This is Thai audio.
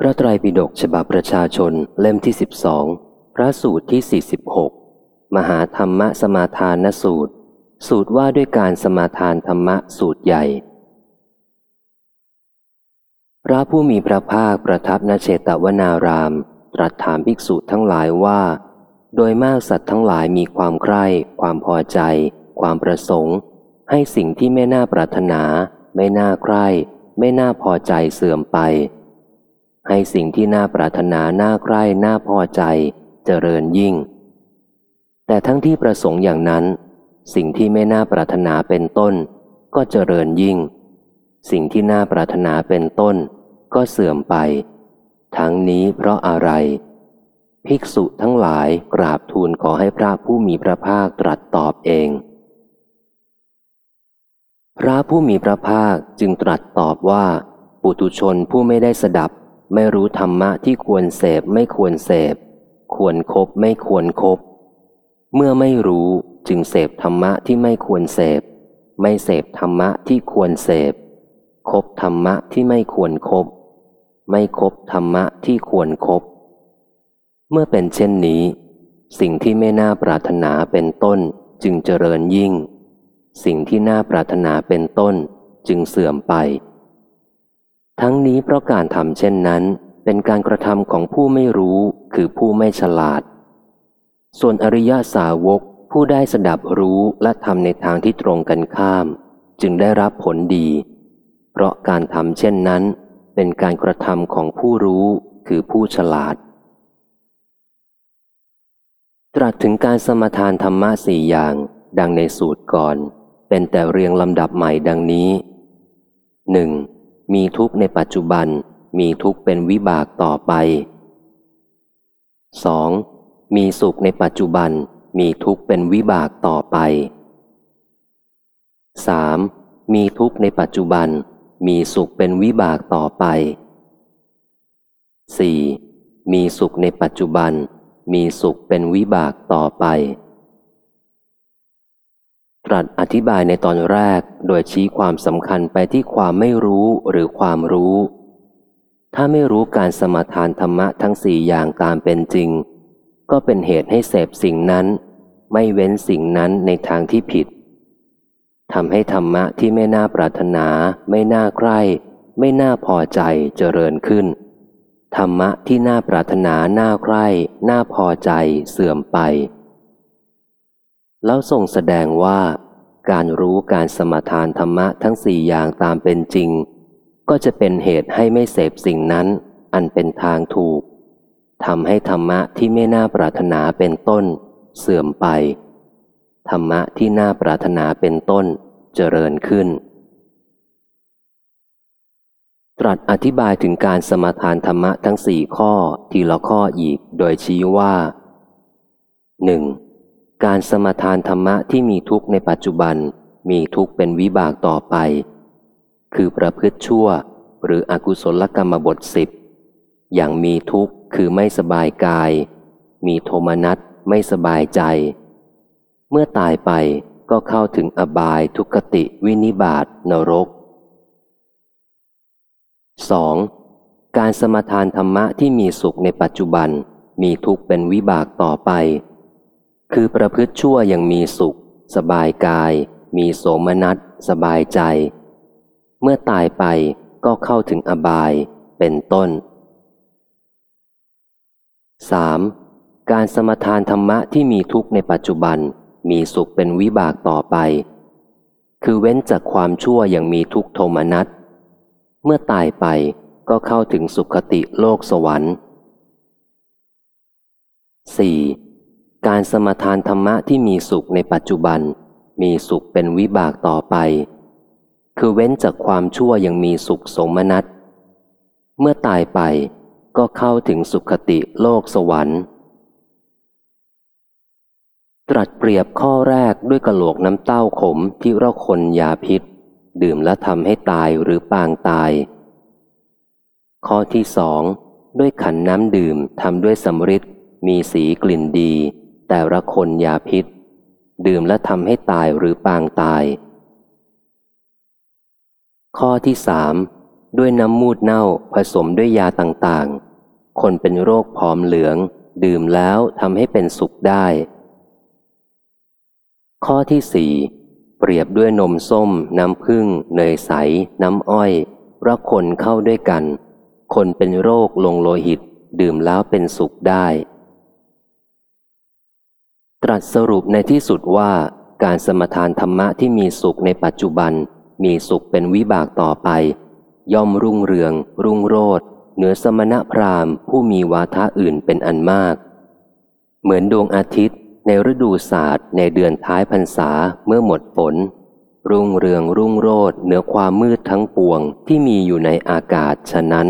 พระไตรปิฎกฉบับประชาชนเล่มที่สิบสองพระสูตรที่สี่สิบหกมหาธรรมสมาทานสูตร สูตรว่าด้วยการสมาทานธรรมะสูตรใหญ่ พระผู้มีพระภาคประทับนเชตวนาราม ตรัสถามภิกษุทั้งหลายว่า โดยมากสัตว์ทั้งหลายมีความใคร่ความพอใจ ความประสงค์ ให้สิ่งที่ไม่น่าปรารถนา ไม่น่าใคร่ ไม่น่าพอใจเสื่อมไป ให้สิ่งที่น่าปรารถนาน่าใคร่น่าพอใจ เจริญยิ่ง แต่ทั้งที่ประสงค์อย่างนั้น สิ่งที่ไม่น่าปรารถนาเป็นต้น ก็เจริญยิ่ง สิ่งที่น่าปรารถนาเป็นต้น ก็เสื่อมไป ทั้งนี้เพราะอะไร ภิกษุทั้งหลายกราบทูลขอให้พระผู้มีพระภาคตรัสตอบเอง พระผู้มีพระภาคจึงตรัสตอบว่า ปุตุชนผู้ไม่ได้สดับ ไม่รู้ธรรมะที่ควรเสพไม่ควรเสพ ควรครบไม่ควรครบ เมื่อไม่รู้จึงเสพธรรมะที่ไม่ควรเสพ ไม่เสพธรรมะที่ควรเสพ คบธรรมะที่ไม่ควรครบ ไม่คบธรรมะที่ควรครบ เมื่อเป็นเช่นนี้ สิ่งที่ไม่น่าปรารถนาเป็นต้นจึงเจริญยิ่ง สิ่งที่น่าปรารถนาเป็นต้นจึงเสื่อมไป ทั้งนี้เพราะการทำเช่นนั้น เป็นการกระทำของผู้ไม่รู้คือผู้ไม่ฉลาด ส่วนอริยสาวกผู้ได้สดับรู้และทำในทางที่ตรงกันข้าม จึงได้รับผลดี เพราะการทำเช่นนั้น เป็นการกระทำของผู้รู้คือผู้ฉลาด ตรัสถึงการสมทานธรรมะสี่อย่าง ดังในสูตรก่อน เป็นแต่เรียงลำดับใหม่ดังนี้หนึ่ง มีทุกข์ในปัจจุบัน มีทุกข์เป็นวิบากต่อไป 2. มีสุขในปัจจุบัน มีทุกข์เป็นวิบากต่อไป 3. มีทุกข์ในปัจจุบัน มีสุขเป็นวิบากต่อไป 4. มีสุขในปัจจุบัน มีสุขเป็นวิบากต่อไป ตรัสอธิบายในตอนแรกโดยชี้ความสำคัญไปที่ความไม่รู้หรือความรู้ ถ้าไม่รู้การสมาทานธรรมะทั้งสี่อย่างตามเป็นจริง ก็เป็นเหตุให้เสพสิ่งนั้น ไม่เว้นสิ่งนั้นในทางที่ผิดทำให้ธรรมะที่ไม่น่าปรารถนา ไม่น่าใกล้ ไม่น่าพอใจเจริญขึ้น ธรรมะที่น่าปรารถนา น่าใกล้ น่าพอใจเสื่อมไป แล้วทรงแสดงว่า การรู้การสมทานธรรมะทั้งสี่อย่างตามเป็นจริง ก็จะเป็นเหตุให้ไม่เสพสิ่งนั้น อันเป็นทางถูกทำให้ธรรมะที่ไม่น่าปรารถนาเป็นต้น เสื่อมไป ธรรมะที่น่าปรารถนาเป็นต้นเจริญขึ้น ตรัสอธิบายถึงการสมทานธรรมะทั้งสี่ข้อทีละข้ออีกโดยชี้ว่าหนึ่ง การสมทานธรรมะที่มีทุกข์ในปัจจุบัน มีทุกข์เป็นวิบากต่อไป คือประพฤติชั่ว หรืออกุศลกรรมบทสิบอย่างมีทุกข์คือไม่สบายกาย มีโทมนัสไม่สบายใจ เมื่อตายไปก็เข้าถึงอบายทุกติวินิบาตนรก 2. การสมทานธรรมะที่มีสุขในปัจจุบัน มีทุกข์เป็นวิบากต่อไป คือประพฤติชั่วยังมีสุข สบายกาย มีโสมนัสสบายใจ เมื่อตายไปก็เข้าถึงอบายเป็นต้น 3. การสมทานธรรมะที่มีทุกข์ในปัจจุบัน มีสุขเป็นวิบากต่อไป คือเว้นจากความชั่วยังมีทุกโทมนัสเมื่อตายไปก็เข้าถึงสุขติโลกสวรรค์ 4. การสมทานธรรมะที่มีสุขในปัจจุบัน มีสุขเป็นวิบากต่อไป คือเว้นจากความชั่วยังมีสุขสมนัตเมื่อตายไปก็เข้าถึงสุขติโลกสวรรค์ ตรัสเปรียบข้อแรกด้วยกระโหลกน้ำเต้าขมที่เราคนยาพิษ ดื่มแล้วทำให้ตายหรือปางตาย ข้อที่สองด้วยขันน้ำดื่มทำด้วยสำริดมีสีกลิ่นดี แต่ละคนยาพิษ ดื่มและทำให้ตายหรือปางตาย ข้อที่สามด้วยน้ำมูดเน่าผสมด้วยยาต่างๆ คนเป็นโรคผอมเหลือง ดื่มแล้วทำให้เป็นสุขได้ ข้อที่สี่เปรียบด้วยนมส้ม น้ำผึ้งเนยใส น้ำอ้อยระคนเข้าด้วยกัน คนเป็นโรคลงโลหิต ดื่มแล้วเป็นสุขได้ ตรัสสรุปในที่สุดว่าการสมทานธรรมะที่มีสุขในปัจจุบัน มีสุขเป็นวิบากต่อไป ย่อมรุ่งเรือง รุ่งโรดเหนือสมณพราหมณ์ผู้มีวาทะอื่นเป็นอันมาก เหมือนดวงอาทิตย์ ในฤดูศาสตร์ ในเดือนท้ายพรรษาเมื่อหมดฝน รุ่งเรืองรุ่งโรดเหนือความมืดทั้งปวงที่มีอยู่ในอากาศฉะนั้น